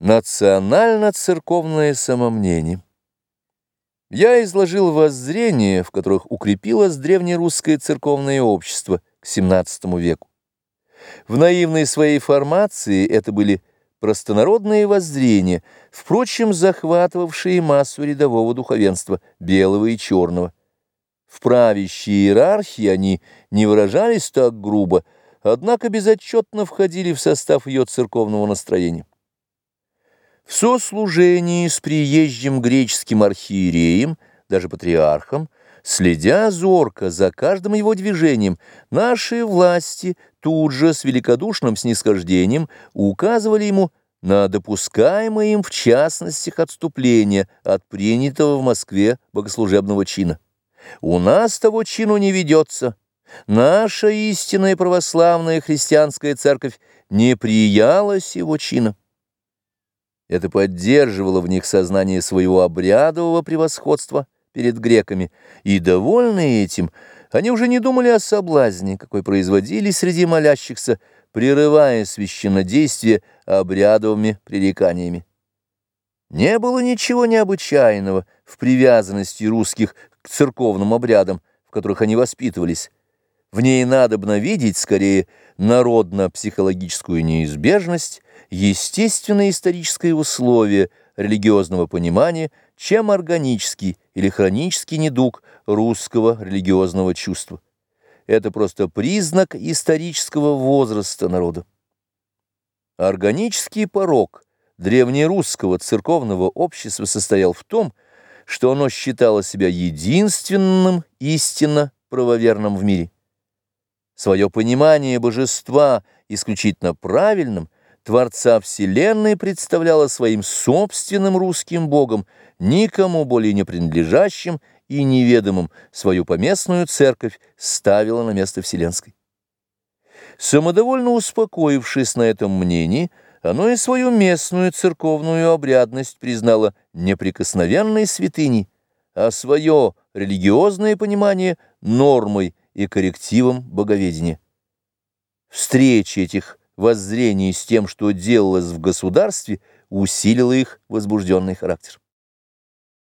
Национально-церковное самомнение. Я изложил воззрения, в которых укрепилось древнерусское церковное общество к XVII веку. В наивной своей формации это были простонародные воззрения, впрочем, захватывавшие массу рядового духовенства, белого и черного. В правящей иерархии они не выражались так грубо, однако безотчетно входили в состав ее церковного настроения. В сослужении с приезжим греческим архиереем, даже патриархом, следя зорко за каждым его движением, наши власти тут же с великодушным снисхождением указывали ему на допускаемое им в частностях отступление от принятого в Москве богослужебного чина. У нас того чину не ведется. Наша истинная православная христианская церковь не прияла сего чина. Это поддерживало в них сознание своего обрядового превосходства перед греками, и, довольные этим, они уже не думали о соблазне, какой производили среди молящихся, прерывая священнодействие обрядовыми пререканиями. Не было ничего необычайного в привязанности русских к церковным обрядам, в которых они воспитывались. В ней надобно видеть, скорее, народно-психологическую неизбежность, естественное историческое условие религиозного понимания, чем органический или хронический недуг русского религиозного чувства. Это просто признак исторического возраста народа. Органический порог древнерусского церковного общества состоял в том, что оно считало себя единственным истинно правоверным в мире. Свое понимание божества исключительно правильным – Творца Вселенной представляла своим собственным русским богом, никому более не принадлежащим и неведомым, свою поместную церковь ставила на место Вселенской. Самодовольно успокоившись на этом мнении, оно и свою местную церковную обрядность признало неприкосновенной святыней, а свое религиозное понимание нормой и коррективом боговедения. Встречи этих воззрение с тем, что делалось в государстве, усилило их возбужденный характер.